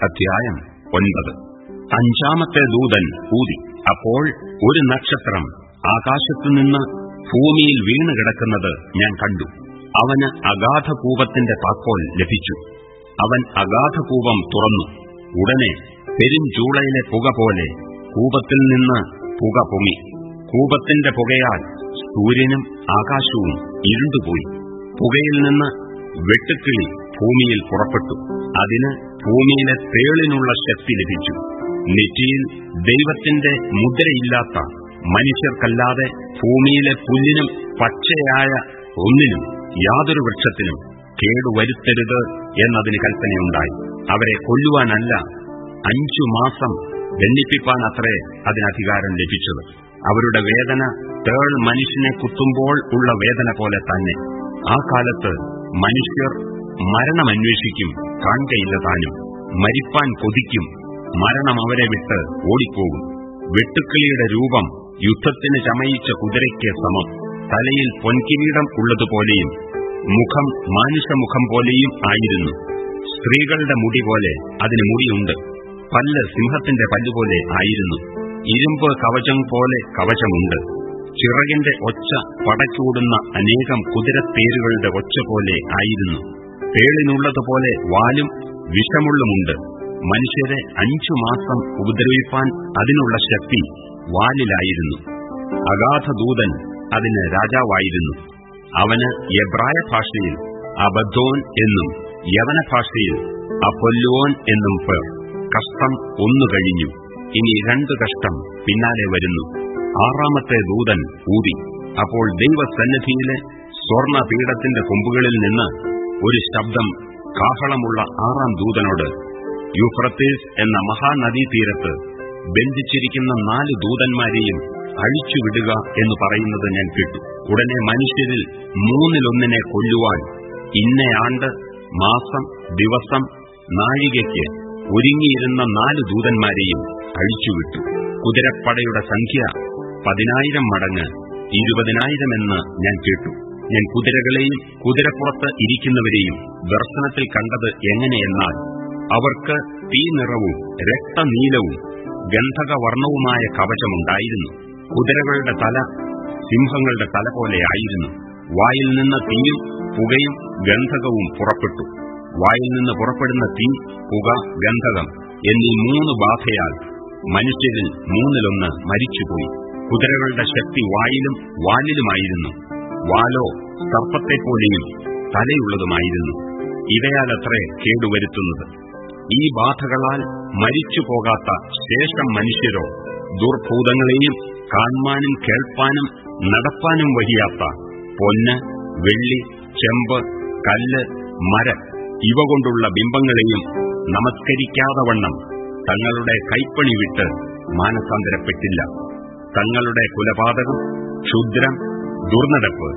അധ്യായം ഒൻപത്. അഞ്ചാമത്തെ ദൂതൻ ഊതി അപ്പോൾ ഒരു നക്ഷത്രം ആകാശത്തുനിന്ന് ഭൂമിയിൽ വീണു കിടക്കുന്നത് ഞാൻ കണ്ടു. അവന് അഗാധകൂപത്തിന്റെ താക്കോൽ ലഭിച്ചു. അവൻ അഗാധകൂപം തുറന്നു. ഉടനെ പെരുംചൂളയിലെ പുക പോലെ കൂപത്തിൽ നിന്ന് പുക പൊങ്ങി. കൂപത്തിന്റെ പുകയാൽ സൂര്യനും ആകാശവും ഇരുണ്ടുപോയി. പുകയിൽ നിന്ന് വെട്ടുക്കിളി ഭൂമിയിൽ പുറപ്പെട്ടു. അതിന് ഭൂമിയിലെ തേളിനുള്ള ശക്തി ലഭിച്ചു. നെറ്റിയിൽ ദൈവത്തിന്റെ മുദ്രയില്ലാത്ത മനുഷ്യർക്കല്ലാതെ ഭൂമിയിലെ പുല്ലിനും പച്ചയായ ഒന്നിനും യാതൊരു വൃക്ഷത്തിനും കേടുവരുത്തരുത് എന്നതിന് കൽപ്പനയുണ്ടായി. അവരെ കൊല്ലുവാനല്ല അഞ്ചു മാസം ദണ്ഡിപ്പിപ്പാൻ അത്രേ അതിനധികാരം ലഭിച്ചത്. അവരുടെ വേദന തേൾ മനുഷ്യനെ കുത്തുമ്പോൾ ഉള്ള വേദന പോലെ തന്നെ. ആ കാലത്ത് മനുഷ്യർ മരണമന്വേഷിക്കും കാണുകയില്ല താനും മരിപ്പാൻ കൊതിക്കും മരണം അവരെ വിട്ട് ഓടിപ്പോകും. വെട്ടുക്കിളിയുടെ രൂപം യുദ്ധത്തിന് ചമയിച്ച കുതിരയ്ക്ക് സമം. തലയിൽ പൊൻകിരീടം ഉള്ളതുപോലെയും മുഖം മാനുഷമുഖം പോലെയും ആയിരുന്നു. സ്ത്രീകളുടെ മുടി പോലെ അതിന് മുടിയുണ്ട്. പല്ല് സിംഹത്തിന്റെ പല്ലുപോലെ ആയിരുന്നു. ഇരുമ്പ് കവചം പോലെ കവചമുണ്ട്. ചിറകിന്റെ ഒച്ച പടച്ചൂടുന്ന അനേകം കുതിരത്തേരുകളുടെ ഒച്ച പോലെ ആയിരുന്നു. തേളിനുള്ളതുപോലെ വാലും വിഷമുള്ളുമുണ്ട്. മനുഷ്യരെ അഞ്ചു മാസം ഉപദ്രവിപ്പാൻ അതിനുള്ള ശക്തി വാലിലായിരുന്നു. അഗാധദൂതൻ അതിന് രാജാവായിരുന്നു. അവന് എബ്രായ ഭാഷയിൽ അബദ്ധോൻ എന്നും യവന ഭാഷയിൽ അപ്പൊല്ലോൻ എന്നും പേർ. കഷ്ടം ഒന്നു കഴിഞ്ഞു. ഇനി രണ്ടു കഷ്ടം പിന്നാലെ വരുന്നു. ആറാമത്തെ ദൂതൻ ഊതി. അപ്പോൾ ദൈവസന്നിധിയിലെ സ്വർണ പീഠത്തിന്റെ കൊമ്പുകളിൽ നിന്ന് ഒരു ശബ്ദം കാഹളമുള്ള ആറാം ദൂതനോട് യുഫ്രത്തേസ് എന്ന മഹാനദീതീരത്ത് ബന്ധിച്ചിരിക്കുന്ന നാല് ദൂതന്മാരെയും അഴിച്ചുവിടുക എന്ന് പറയുന്നത് ഞാൻ കേട്ടു. ഉടനെ മനുഷ്യരിൽ മൂന്നിലൊന്നിനെ കൊല്ലുവാൻ ഇന്നയാണ്ട് മാസം ദിവസം നാഴികയ്ക്ക് ഒരുങ്ങിയിരുന്ന നാല് ദൂതന്മാരെയും അഴിച്ചുവിട്ടു. കുതിരപ്പടയുടെ സംഖ്യ പതിനായിരം മടങ്ങ് ഇരുപതിനായിരമെന്ന് ഞാൻ കേട്ടു. ഞാൻ കുതിരകളെയും കുതിരപ്പുറത്ത് ഇരിക്കുന്നവരെയും ദർശനത്തിൽ കണ്ടത് എങ്ങനെയെന്നാൽ അവർക്ക് തീ നിറവും രക്തനീലവും ഗന്ധകവർണവുമായ കവചമുണ്ടായിരുന്നു. കുതിരകളുടെ തല സിംഹങ്ങളുടെ തല പോലെയായിരുന്നു വായിൽ നിന്ന് തീയും പുകയും ഗന്ധകവും പുറപ്പെട്ടു. വായിൽ നിന്ന് പുറപ്പെടുന്ന തീ പുക ഗന്ധകം എന്നീ മൂന്ന് ബാധയാൽ മനുഷ്യരിൽ മൂന്നിലൊന്ന് മരിച്ചുപോയി. കുതിരകളുടെ ശക്തി വായിലും വാലിലുമായിരുന്നു. വാലോ സർപ്പത്തെപ്പോലെയും തലയുള്ളതുമായിരുന്നു. ഇവയാലത്രേ കേടുവരുത്തുന്നത്. ഈ ബാധകളാൽ മരിച്ചു പോകാത്ത ശേഷം മനുഷ്യരോ ദുർഭൂതങ്ങളെയും കാണാനും കേൾപ്പാനും നടപ്പാനും വഹിയാത്ത പൊന്ന് വെള്ളി ചെമ്പ് കല്ല് മര ഇവ കൊണ്ടുള്ള ബിംബങ്ങളെയും നമസ്കരിക്കാതെ വണ്ണം തങ്ങളുടെ കൈപ്പണി വിട്ട് മാനസാന്തരപ്പെട്ടില്ല. തങ്ങളുടെ കുലപാതകം ക്ഷുദ്രം ദുർനടപ്പ്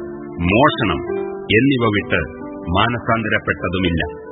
മോഷണം എന്നിവ വിട്ട് മാനസാന്തരപ്പെട്ടതുമില്ല.